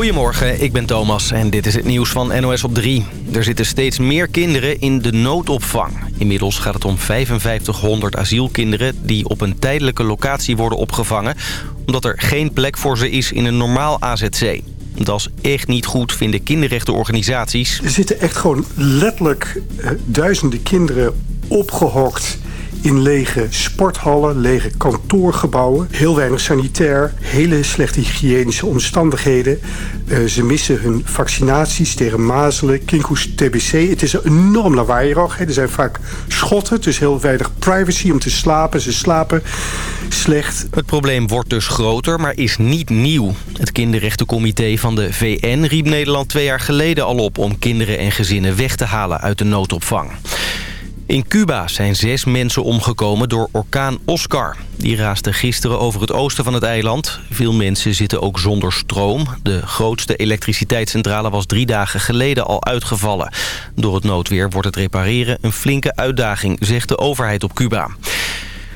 Goedemorgen, ik ben Thomas en dit is het nieuws van NOS op 3. Er zitten steeds meer kinderen in de noodopvang. Inmiddels gaat het om 5500 asielkinderen die op een tijdelijke locatie worden opgevangen... omdat er geen plek voor ze is in een normaal AZC. Dat is echt niet goed, vinden kinderrechtenorganisaties. Er zitten echt gewoon letterlijk eh, duizenden kinderen opgehokt in lege sporthallen, lege kantoorgebouwen. Heel weinig sanitair, hele slechte hygiënische omstandigheden. Uh, ze missen hun vaccinaties tegen mazelen, kinkhoest, TBC. Het is een enorm lawaaierig. Er zijn vaak schotten, is heel weinig privacy om te slapen. Ze slapen slecht. Het probleem wordt dus groter, maar is niet nieuw. Het kinderrechtencomité van de VN riep Nederland twee jaar geleden al op... om kinderen en gezinnen weg te halen uit de noodopvang. In Cuba zijn zes mensen omgekomen door orkaan Oscar. Die raasde gisteren over het oosten van het eiland. Veel mensen zitten ook zonder stroom. De grootste elektriciteitscentrale was drie dagen geleden al uitgevallen. Door het noodweer wordt het repareren een flinke uitdaging, zegt de overheid op Cuba.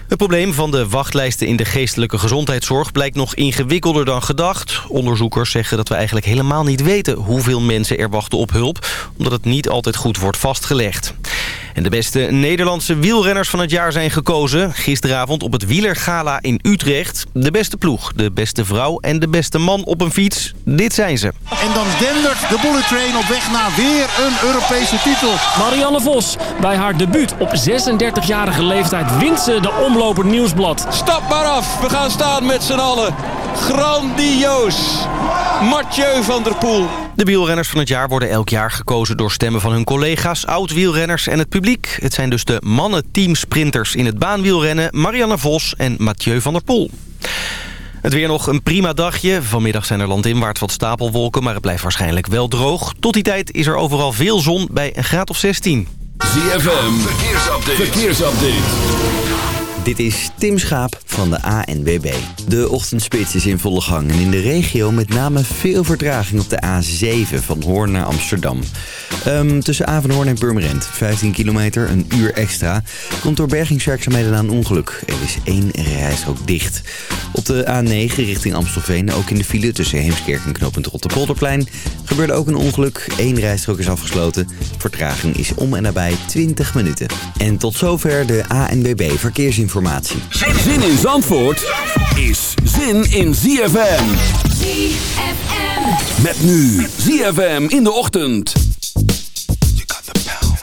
Het probleem van de wachtlijsten in de geestelijke gezondheidszorg blijkt nog ingewikkelder dan gedacht. Onderzoekers zeggen dat we eigenlijk helemaal niet weten hoeveel mensen er wachten op hulp, omdat het niet altijd goed wordt vastgelegd. En de beste Nederlandse wielrenners van het jaar zijn gekozen. Gisteravond op het Wielergala in Utrecht. De beste ploeg, de beste vrouw en de beste man op een fiets. Dit zijn ze. En dan dendert de Bullet Train op weg naar weer een Europese titel. Marianne Vos, bij haar debuut op 36-jarige leeftijd wint ze de Omloper Nieuwsblad. Stap maar af, we gaan staan met z'n allen. Grandioos. Mathieu van der Poel. De wielrenners van het jaar worden elk jaar gekozen door stemmen van hun collega's, oud-wielrenners en het publiek. Het zijn dus de mannen-teamsprinters in het baanwielrennen Marianne Vos en Mathieu van der Poel. Het weer nog een prima dagje. Vanmiddag zijn er landinwaarts wat stapelwolken, maar het blijft waarschijnlijk wel droog. Tot die tijd is er overal veel zon bij een graad of 16. ZFM, verkeersupdate. verkeersupdate. Dit is Tim Schaap van de ANWB. De ochtendspits is in volle gang en in de regio met name veel vertraging op de A7 van Hoorn naar Amsterdam. Um, tussen Avenhoorn en Purmerend, 15 kilometer, een uur extra, komt door bergingswerkzaamheden aan een ongeluk. Er is één rijstrook dicht. Op de A9 richting Amstelveen, ook in de file tussen Heemskerk en knooppunt Rotterpolderplein, gebeurde ook een ongeluk. Eén rijstrook is afgesloten. Vertraging is om en nabij 20 minuten. En tot zover de ANWB Verkeersinformatie informatie. Zin in Zandvoort is zin in ZFM. ZFM. Met nu ZFM in de ochtend. You got the power.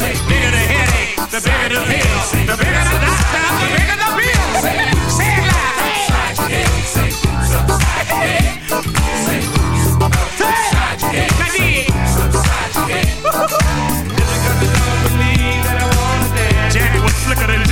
loud. Bigger the headache, the bigger the pill. The bigger the doctor, the bigger the bill. Say it loud. Jack was slicker than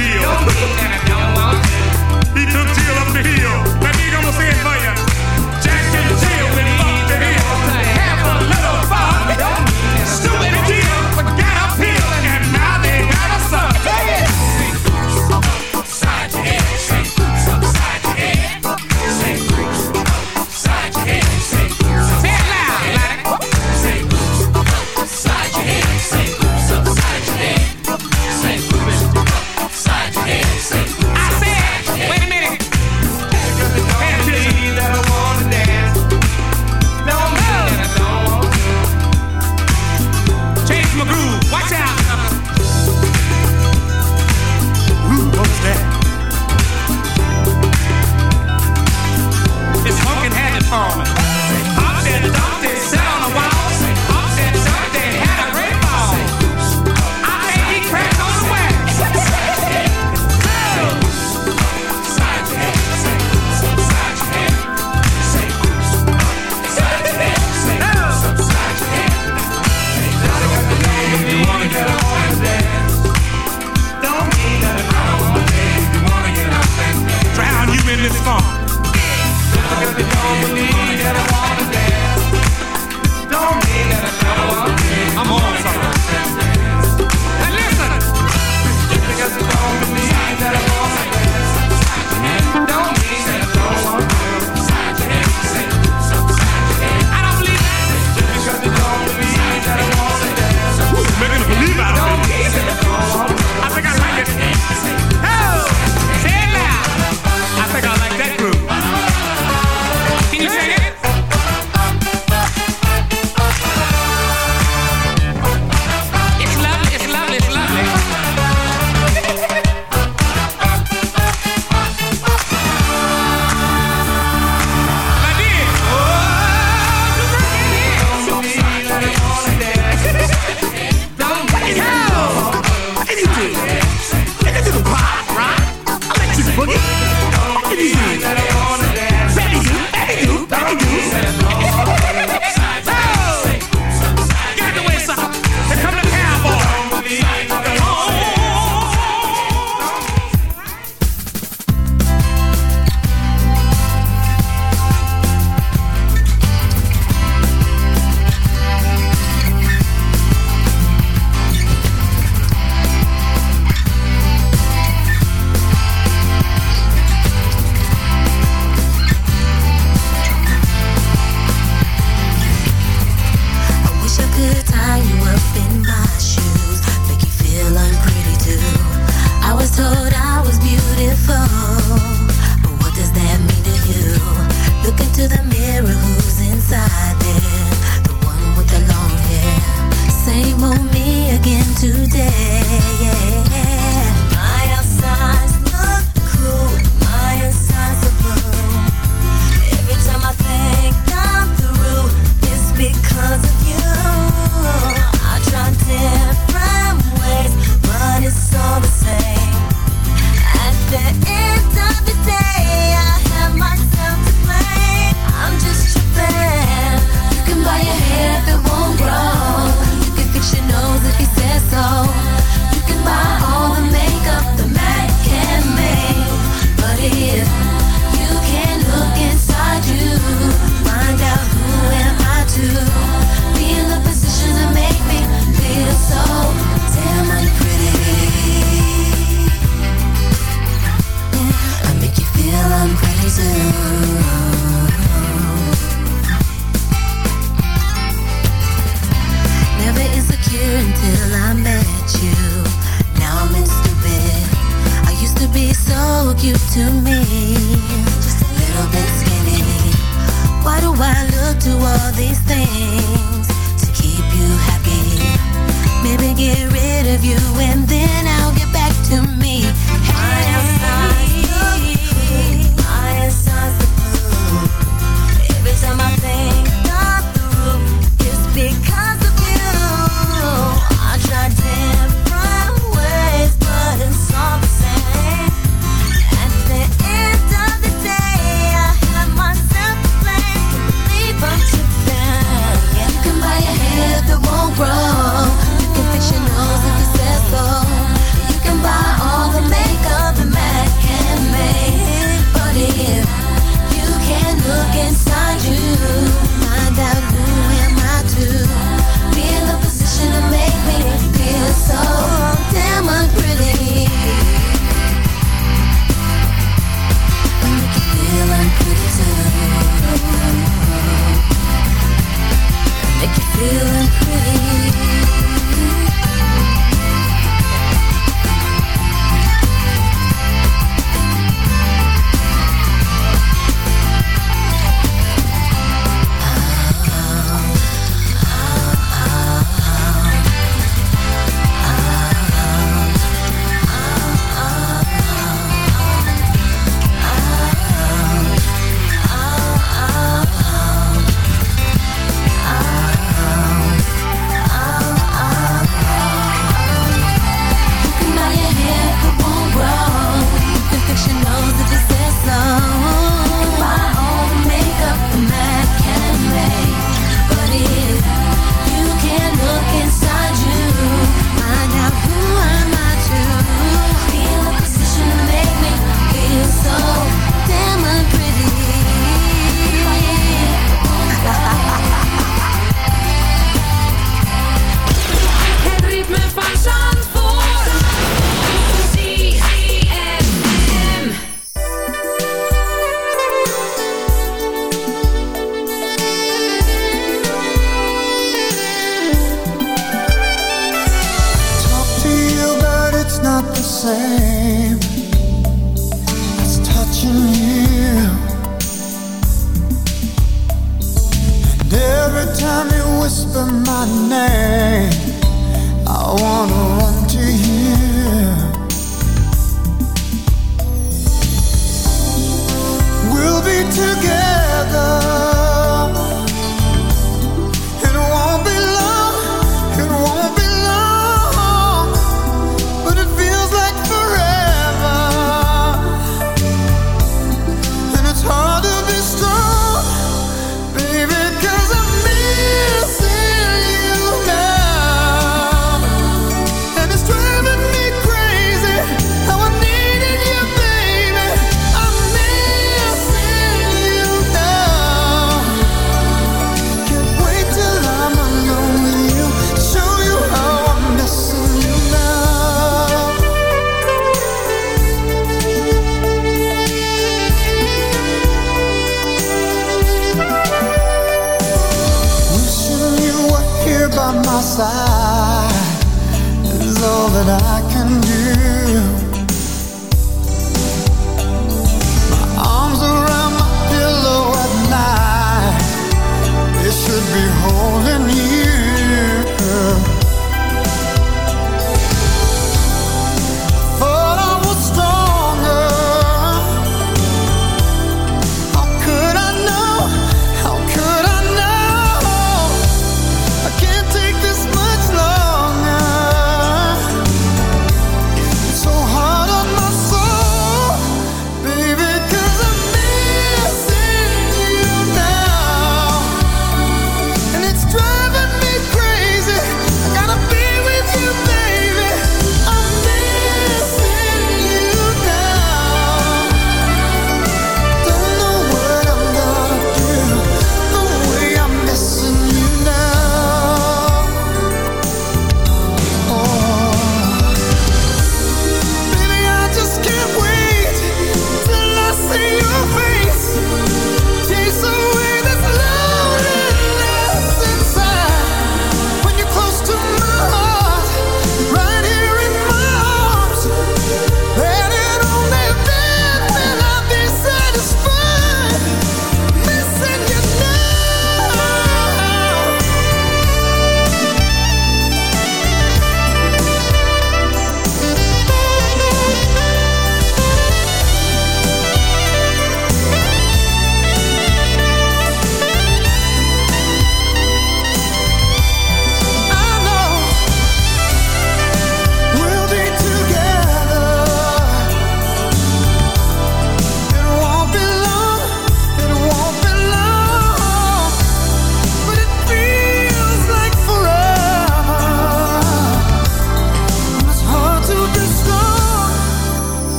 say.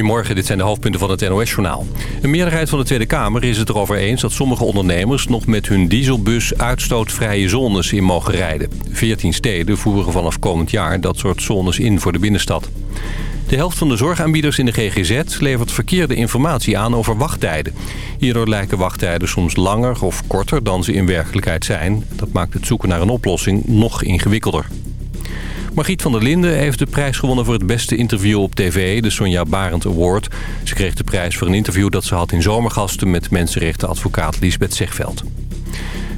Goedemorgen, dit zijn de hoofdpunten van het NOS-journaal. Een meerderheid van de Tweede Kamer is het erover eens dat sommige ondernemers nog met hun dieselbus uitstootvrije zones in mogen rijden. 14 steden voeren vanaf komend jaar dat soort zones in voor de binnenstad. De helft van de zorgaanbieders in de GGZ levert verkeerde informatie aan over wachttijden. Hierdoor lijken wachttijden soms langer of korter dan ze in werkelijkheid zijn. Dat maakt het zoeken naar een oplossing nog ingewikkelder. Margriet van der Linden heeft de prijs gewonnen voor het beste interview op tv, de Sonja Barend Award. Ze kreeg de prijs voor een interview dat ze had in Zomergasten met mensenrechtenadvocaat Lisbeth Zegveld.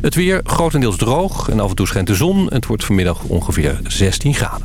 Het weer grotendeels droog en af en toe schijnt de zon. Het wordt vanmiddag ongeveer 16 graden.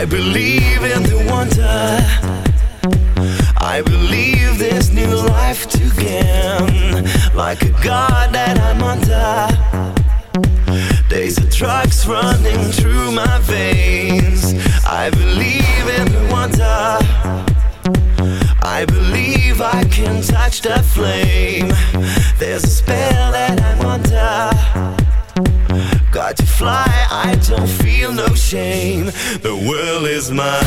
I believe in the wonder. I believe this new life to gain. Like a god that I'm under. There's a drugs running through my veins. I believe in the wonder. I believe I can touch the flame. There's a spell that I'm under. Got to fly. I don't feel no shame. The world is mine.